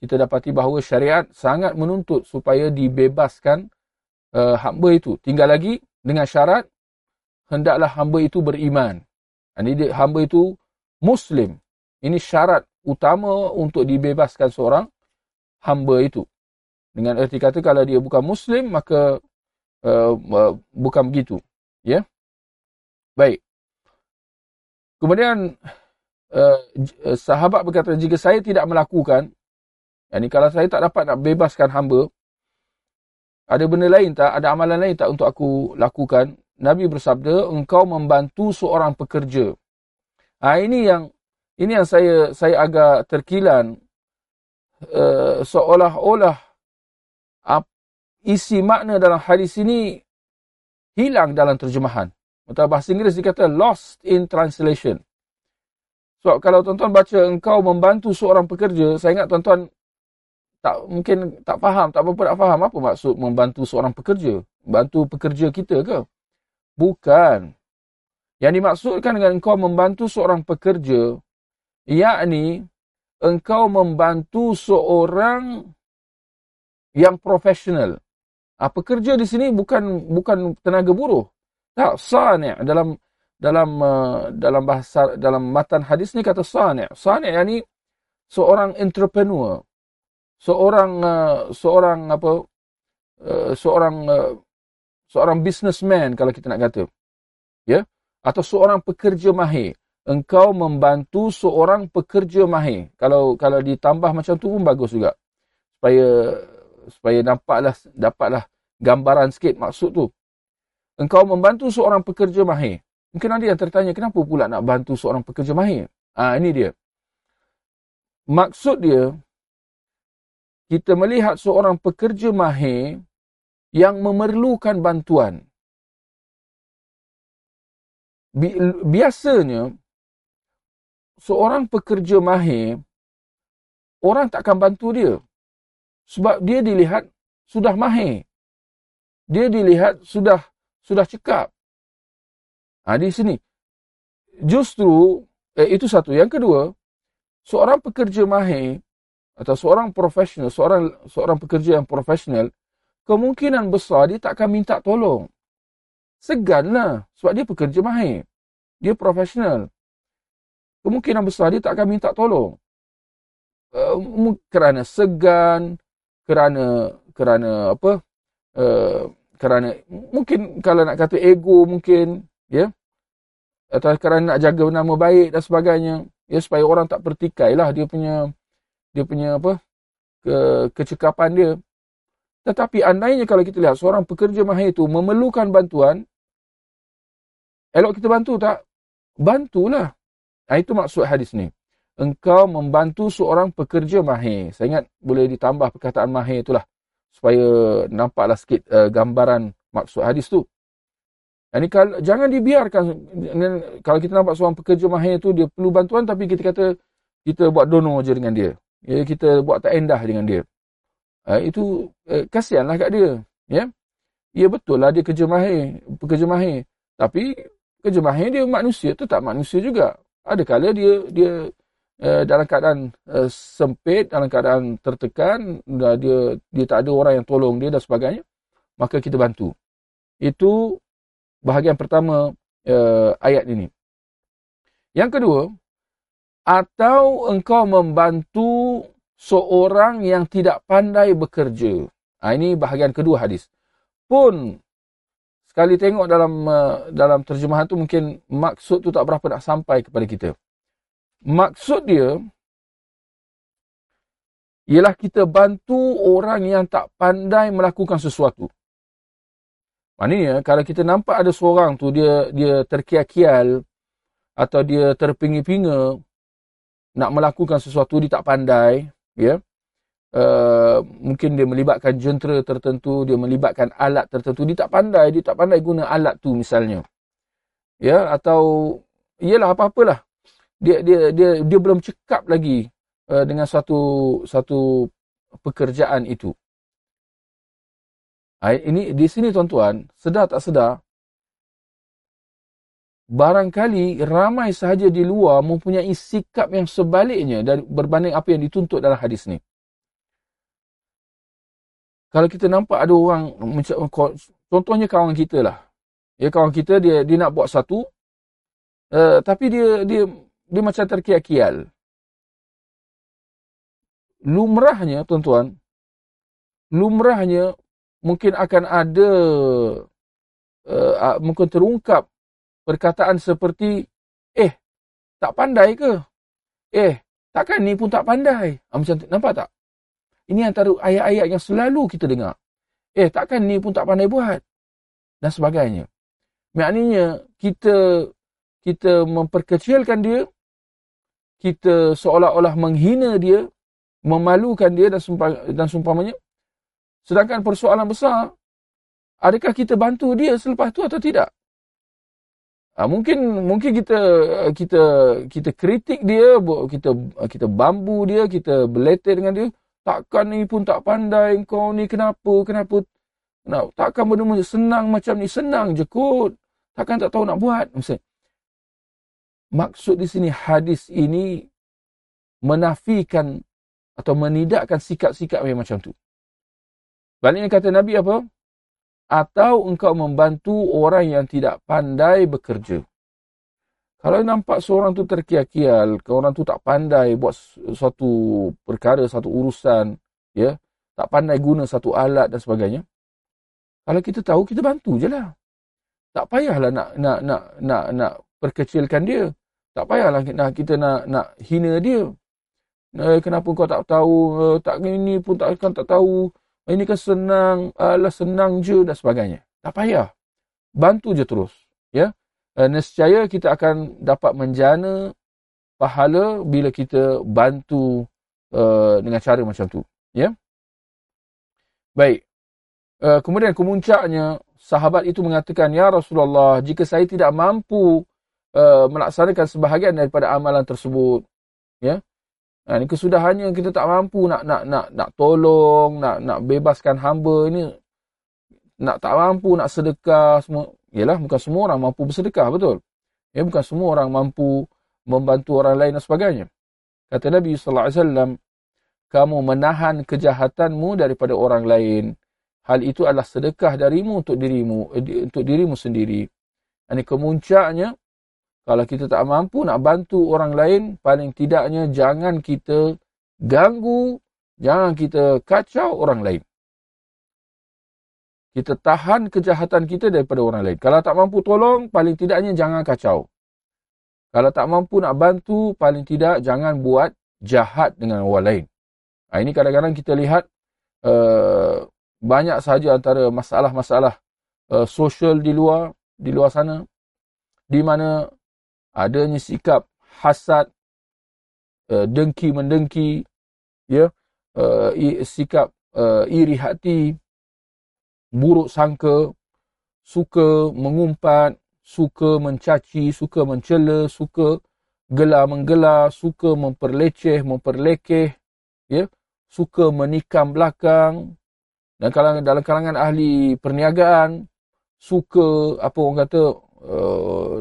[SPEAKER 1] kita dapati bahawa syariat sangat menuntut supaya dibebaskan uh, hamba itu. Tinggal lagi dengan syarat hendaklah hamba itu beriman. Ini hamba itu Muslim. Ini syarat utama untuk dibebaskan seorang hamba itu. Dengan erti kata kalau dia bukan Muslim maka uh, uh, bukan begitu. Ya. Yeah? Baik. Kemudian uh, sahabat berkata jika saya tidak melakukan ini kalau saya tak dapat nak bebaskan hamba ada benda lain tak ada amalan lain tak untuk aku lakukan Nabi bersabda, engkau membantu seorang pekerja. Ha, ini yang ini yang saya saya agak terkilan uh, seolah-olah uh, isi makna dalam hadis ini hilang dalam terjemahan. Atau bahasa Inggeris dikata lost in translation. So kalau tuan-tuan baca engkau membantu seorang pekerja, saya ingat tuan-tuan tak mungkin tak faham, tak apa-apa nak faham apa maksud membantu seorang pekerja. Bantu pekerja kita ke? Bukan. Yang dimaksudkan dengan engkau membantu seorang pekerja, yakni engkau membantu seorang yang profesional. Ah, pekerja di sini bukan bukan tenaga buruh. Tak, sani' dalam dalam uh, dalam bahasa dalam matan hadis ni kata sani'. Sani' yakni seorang entrepreneur. Seorang uh, seorang apa uh, seorang uh, seorang businessman kalau kita nak kata. Ya? Atau seorang pekerja mahir. Engkau membantu seorang pekerja mahir. Kalau kalau ditambah macam tu pun bagus juga. Supaya supaya nampaklah dapatlah gambaran sikit maksud tu. Engkau membantu seorang pekerja mahir. Mungkin ada yang tertanya kenapa pula nak bantu seorang pekerja mahir? Ah ha, ini dia. Maksud dia kita melihat seorang pekerja mahir yang memerlukan bantuan. Biasanya, seorang pekerja mahir, orang tak akan bantu dia. Sebab dia dilihat sudah mahir. Dia dilihat sudah sudah cekap. Ha, di sini. justru eh, itu satu. Yang kedua, seorang pekerja mahir atau seorang profesional, seorang seorang pekerja yang profesional, kemungkinan besar dia tak akan minta tolong. Seganlah sebab dia pekerja mahir. Dia profesional. Kemungkinan besar dia tak akan minta tolong. Uh, kerana segan, kerana kerana apa? Uh, kerana mungkin kalau nak kata ego mungkin, ya. Yeah? Atau kerana nak jaga nama baik dan sebagainya. Ya supaya orang tak pertikai lah dia punya dia punya apa ke, kecekapan dia. Tetapi andainya kalau kita lihat seorang pekerja mahir itu memerlukan bantuan, elok kita bantu tak? Bantulah. Nah, itu maksud hadis ni. Engkau membantu seorang pekerja mahir. Saya ingat boleh ditambah perkataan mahir itulah. Supaya nampaklah sikit uh, gambaran maksud hadis tu. Ini kalau, jangan dibiarkan. Kalau kita nampak seorang pekerja mahir tu dia perlu bantuan tapi kita kata kita buat dono je dengan dia ya, kita buat tak endah dengan dia. Uh, itu uh, kasihanlah kat dia. Ya, ya betul lah dia kerja mahir, pekerja mahir. Tapi kerja mahir dia manusia, tetap manusia juga. Ada kala dia dia uh, dalam keadaan uh, sempit, dalam keadaan tertekan, dia dia tak ada orang yang tolong dia dan sebagainya, maka kita bantu. Itu bahagian pertama uh, ayat ini. Yang kedua, atau engkau membantu seorang yang tidak pandai bekerja. Ha, ini bahagian kedua hadis. Pun sekali tengok dalam uh, dalam terjemahan tu mungkin maksud tu tak berapa nak sampai kepada kita. Maksud dia ialah kita bantu orang yang tak pandai melakukan sesuatu. Maknanya kalau kita nampak ada seorang tu dia dia terkial-kial atau dia terpingi-pinga nak melakukan sesuatu dia tak pandai, ya. Uh, mungkin dia melibatkan jentera tertentu, dia melibatkan alat tertentu, dia tak pandai, dia tak pandai guna alat tu misalnya. Ya, atau iyalah apa-apalah. Dia dia dia dia belum cekap lagi uh, dengan satu satu pekerjaan itu. Ini di sini tuan-tuan, sedar tak sedar, barangkali ramai sahaja di luar mempunyai sikap yang sebaliknya berbanding apa yang dituntut dalam hadis ni. Kalau kita nampak ada orang, contohnya kawan kita lah. Ya, kawan kita dia dia nak buat satu, uh, tapi dia dia dia macam terkial-kial. Lumrahnya, tuan-tuan, lumrahnya mungkin akan ada, uh, mungkin terungkap perkataan seperti, eh, tak pandai ke? Eh, takkan ni pun tak pandai? Ha, macam nampak tak? Ini antara ayat-ayat yang selalu kita dengar. Eh, takkan ni pun tak pandai buat? Dan sebagainya. Maknanya, kita kita memperkecilkan dia, kita seolah-olah menghina dia, memalukan dia dan, sumpah, dan sumpamanya. Sedangkan persoalan besar, adakah kita bantu dia selepas tu atau tidak? Ha, mungkin mungkin kita kita kita kritik dia, kita kita bambu dia, kita beletir dengan dia. Takkan ni pun tak pandai kau ni kenapa? Kenapa? Nak takkan benda senang macam ni senang je kot. Takkan tak tahu nak buat. Maksud, maksud di sini hadis ini menafikan atau menidakkan sikap-sikap macam tu. Baliknya kata Nabi apa? Atau engkau membantu orang yang tidak pandai bekerja. Kalau nampak seorang tu terkial-kial, orang tu tak pandai buat suatu perkara, satu urusan, ya, tak pandai guna satu alat dan sebagainya. Kalau kita tahu, kita bantu je lah. Tak payahlah nak nak nak nak nak perkecilkan dia. Tak payahlah nak kita nak nak hina dia. Eh, kenapa kau tak tahu, eh, tak ini pun tak kan tak tahu, ini kan senang, alah senang je dan sebagainya. Tak payah. Bantu je terus. Ya. Uh, nescaya kita akan dapat menjana pahala bila kita bantu uh, dengan cara macam tu. Ya. Baik. Uh, kemudian kemuncaknya sahabat itu mengatakan, Ya Rasulullah, jika saya tidak mampu uh, melaksanakan sebahagian daripada amalan tersebut, ya, Ha, ini kesudahannya kita tak mampu nak nak nak nak tolong, nak nak bebaskan hamba ini nak tak mampu nak sedekah semua. Yalah bukan semua orang mampu bersedekah betul. Ya, bukan semua orang mampu membantu orang lain dan sebagainya. Kata Nabi sallallahu alaihi wasallam, kamu menahan kejahatanmu daripada orang lain. Hal itu adalah sedekah darimu untuk dirimu, eh, untuk dirimu sendiri. Ini kemuncaknya, kalau kita tak mampu nak bantu orang lain, paling tidaknya jangan kita ganggu, jangan kita kacau orang lain. Kita tahan kejahatan kita daripada orang lain. Kalau tak mampu tolong, paling tidaknya jangan kacau. Kalau tak mampu nak bantu, paling tidak jangan buat jahat dengan orang lain. Nah, ini kadang-kadang kita lihat uh, banyak sahaja antara masalah-masalah uh, sosial di luar, di luar sana, di mana adanya sikap hasad, uh, dengki-mendengki, ya, uh, sikap uh, iri hati, buruk sangka, suka mengumpat, suka mencaci, suka mencela, suka gelar menggelar, suka memperleceh, memperlekeh, ya, suka menikam belakang. Dan kalangan, dalam kalangan ahli perniagaan, suka, apa orang kata, uh,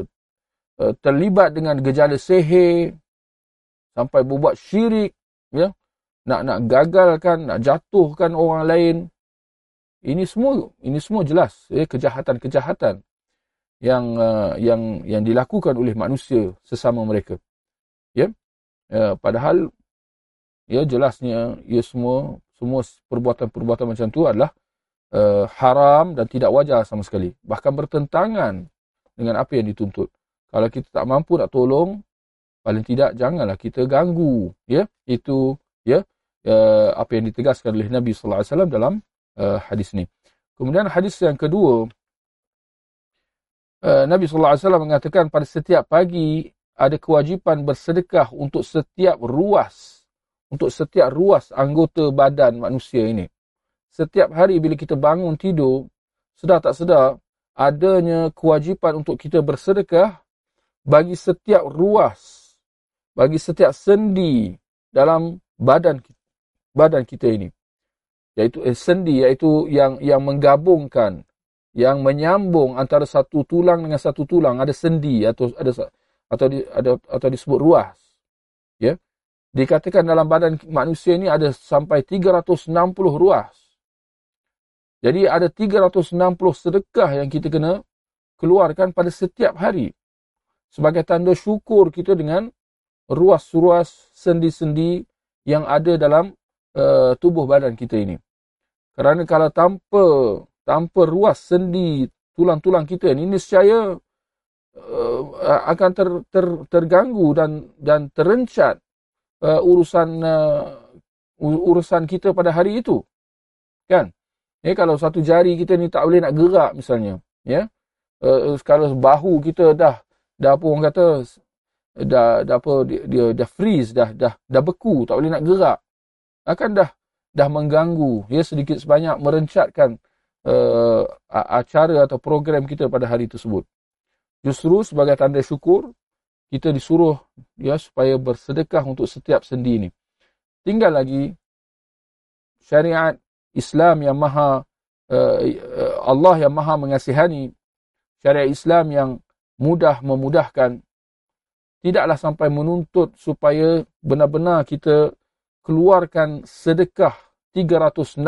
[SPEAKER 1] uh, terlibat dengan gejala seher, sampai berbuat syirik, ya, nak nak gagalkan, nak jatuhkan orang lain, ini semua ini semua jelas ya kejahatan-kejahatan yang uh, yang yang dilakukan oleh manusia sesama mereka. Ya. Uh, padahal ya jelasnya ia semua semua perbuatan-perbuatan macam tu adalah uh, haram dan tidak wajar sama sekali. Bahkan bertentangan dengan apa yang dituntut. Kalau kita tak mampu nak tolong, paling tidak janganlah kita ganggu, ya. Itu ya uh, apa yang ditegaskan oleh Nabi sallallahu alaihi wasallam dalam uh, hadis ni. Kemudian hadis yang kedua, uh, Nabi SAW mengatakan pada setiap pagi ada kewajipan bersedekah untuk setiap ruas, untuk setiap ruas anggota badan manusia ini. Setiap hari bila kita bangun tidur, sedar tak sedar, adanya kewajipan untuk kita bersedekah bagi setiap ruas, bagi setiap sendi dalam badan badan kita ini. Iaitu eh, sendi iaitu yang yang menggabungkan yang menyambung antara satu tulang dengan satu tulang. Ada sendi atau ada atau di, ada atau disebut ruas. Ya. Dikatakan dalam badan manusia ini ada sampai 360 ruas. Jadi ada 360 sedekah yang kita kena keluarkan pada setiap hari sebagai tanda syukur kita dengan ruas-ruas sendi-sendi yang ada dalam uh, tubuh badan kita ini. Kerana kalau tanpa tanpa ruas sendi tulang-tulang kita ni nescaya uh, akan ter, ter, terganggu dan dan terencat uh, urusan uh, urusan kita pada hari itu. Kan? Ya kalau satu jari kita ni tak boleh nak gerak misalnya, ya. Uh, kalau bahu kita dah dah apa orang kata dah dah apa dia, dia dah freeze dah dah dah beku tak boleh nak gerak akan dah dah mengganggu ya sedikit sebanyak merencatkan uh, acara atau program kita pada hari tersebut. Justru sebagai tanda syukur kita disuruh ya supaya bersedekah untuk setiap sendi ini. Tinggal lagi syariat Islam yang maha uh, Allah yang maha mengasihani syariat Islam yang mudah memudahkan tidaklah sampai menuntut supaya benar-benar kita keluarkan sedekah 360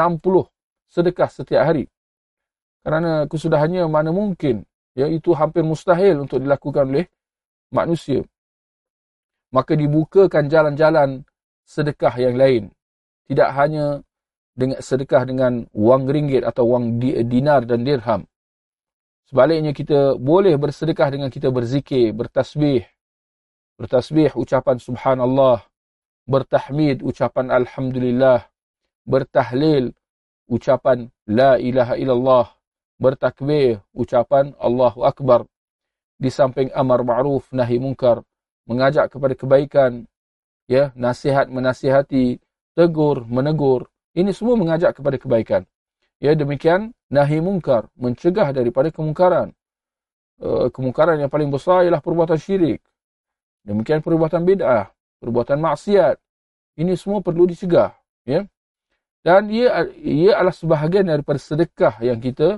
[SPEAKER 1] sedekah setiap hari. Kerana kesudahannya mana mungkin, ya itu hampir mustahil untuk dilakukan oleh manusia. Maka dibukakan jalan-jalan sedekah yang lain. Tidak hanya dengan sedekah dengan wang ringgit atau wang dinar dan dirham. Sebaliknya kita boleh bersedekah dengan kita berzikir, bertasbih. Bertasbih ucapan subhanallah, bertahmid ucapan alhamdulillah. Bertahlil ucapan la ilaha illallah. Bertakbir ucapan Allahu akbar. Di samping amar ma'ruf nahi munkar. Mengajak kepada kebaikan. Ya nasihat menasihati. Tegur menegur. Ini semua mengajak kepada kebaikan ya demikian nahi munkar mencegah daripada kemungkaran uh, kemungkaran yang paling besar ialah perbuatan syirik demikian perbuatan bid'ah perbuatan maksiat. Ini semua perlu dicegah, ya. Dan ia ia adalah sebahagian daripada sedekah yang kita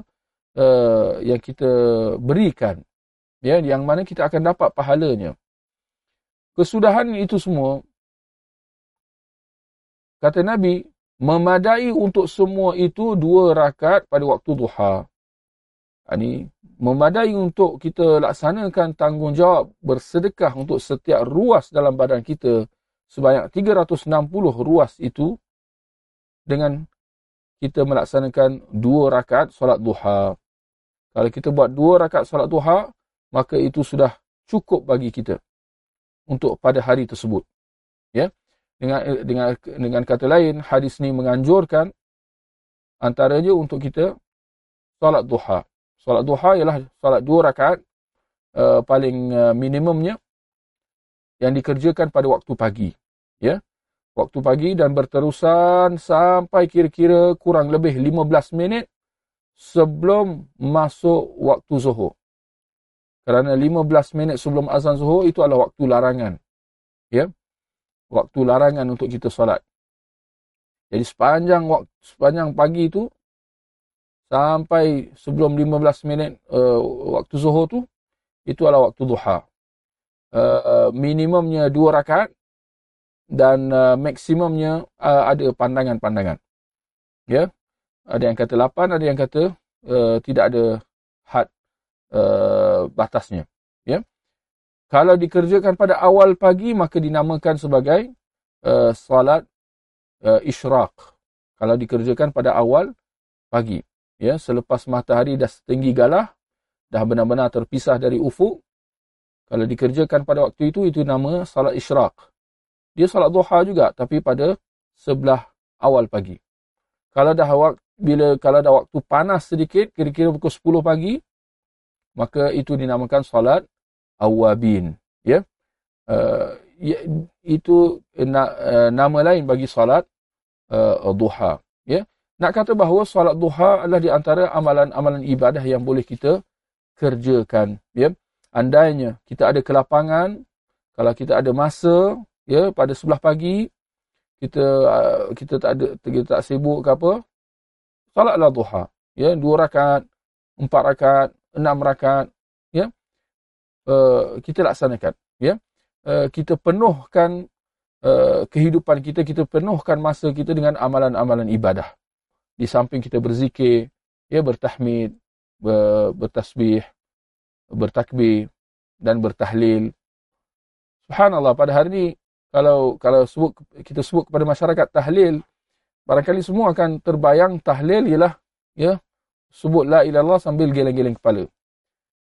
[SPEAKER 1] uh, yang kita berikan. Ya, yang mana kita akan dapat pahalanya. Kesudahan itu semua, kata Nabi, memadai untuk semua itu dua rakaat pada waktu duha. Ini memadai untuk kita laksanakan tanggungjawab bersedekah untuk setiap ruas dalam badan kita sebanyak 360 ruas itu dengan kita melaksanakan dua rakaat solat duha. Kalau kita buat dua rakaat solat duha, maka itu sudah cukup bagi kita untuk pada hari tersebut. Ya. Dengan dengan dengan kata lain, hadis ini menganjurkan antaranya untuk kita solat duha. Solat duha ialah solat dua rakaat uh, paling uh, minimumnya yang dikerjakan pada waktu pagi. Ya. Waktu pagi dan berterusan sampai kira-kira kurang lebih 15 minit sebelum masuk waktu zuhur. Kerana 15 minit sebelum azan zuhur itu adalah waktu larangan. Ya. Waktu larangan untuk kita solat. Jadi sepanjang waktu sepanjang pagi itu sampai sebelum 15 minit uh, waktu zuhur tu itu adalah waktu duha. Uh, minimumnya dua rakaat dan uh, maksimumnya uh, ada pandangan-pandangan. Ya. Ada yang kata 8, ada yang kata uh, tidak ada had uh, batasnya. Kalau dikerjakan pada awal pagi maka dinamakan sebagai uh, salat uh, isyraq. Kalau dikerjakan pada awal pagi ya selepas matahari dah setinggi galah dah benar-benar terpisah dari ufuk kalau dikerjakan pada waktu itu itu nama salat isyraq dia salat duha juga tapi pada sebelah awal pagi kalau dah waktu bila kalau dah waktu panas sedikit kira-kira pukul 10 pagi maka itu dinamakan salat awabin ya uh, ya, itu na, uh, nama lain bagi salat uh, duha ya nak kata bahawa solat duha adalah di antara amalan-amalan ibadah yang boleh kita kerjakan. Ya. Andainya kita ada kelapangan, kalau kita ada masa ya pada sebelah pagi, kita uh, kita tak ada kita tak sibuk ke apa, solatlah duha. Ya, dua rakaat, empat rakaat, enam rakaat. Uh, kita laksanakan, ya. Uh, kita penuhkan uh, kehidupan kita, kita penuhkan masa kita dengan amalan-amalan ibadah di samping kita berzikir, ya bertahmid, ber, bertasbih, bertakbir dan bertahlil. Subhanallah pada hari ini kalau kalau sebut kita sebut kepada masyarakat tahlil, barangkali semua akan terbayang tahlil ialah ya sebut la ilaha illallah sambil geleng-geleng kepala.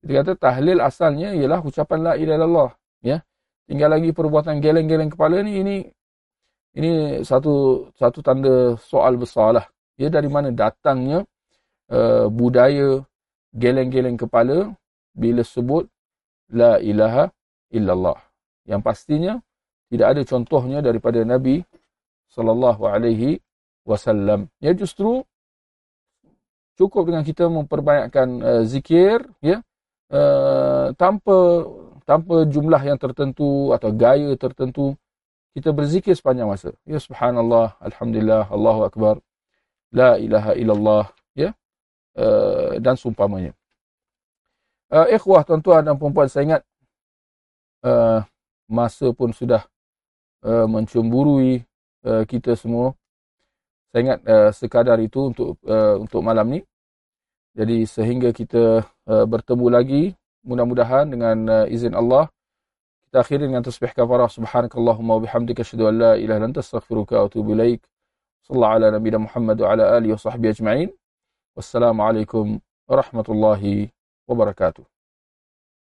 [SPEAKER 1] Kita kata tahlil asalnya ialah ucapan la ilaha illallah, ya. Tinggal lagi perbuatan geleng-geleng kepala ni ini ini satu satu tanda soal besarlah. Ya dari mana datangnya uh, budaya geleng-geleng kepala bila sebut la ilaha illallah. Yang pastinya tidak ada contohnya daripada nabi sallallahu alaihi wasallam. Ya justru cukup dengan kita memperbanyakkan uh, zikir ya uh, tanpa tanpa jumlah yang tertentu atau gaya tertentu kita berzikir sepanjang masa. Ya subhanallah alhamdulillah allahu akbar la ilaha illallah ya uh, dan seumpamanya. Uh, ikhwah tuan-tuan dan puan-puan saya ingat uh, masa pun sudah uh, mencemburui uh, kita semua. Saya ingat uh, sekadar itu untuk uh, untuk malam ni jadi sehingga kita uh, bertemu lagi mudah-mudahan dengan uh, izin Allah kita akhiri dengan tasbih kafarah subhanakallahumma wa bihamdika asyhadu an la ilaha illa anta astaghfiruka wa atubu ilaik. Sallallahu ala nabiyina Muhammad wa ala alihi wa sahbihi ajma'in. Wassalamu alaikum warahmatullahi wabarakatuh.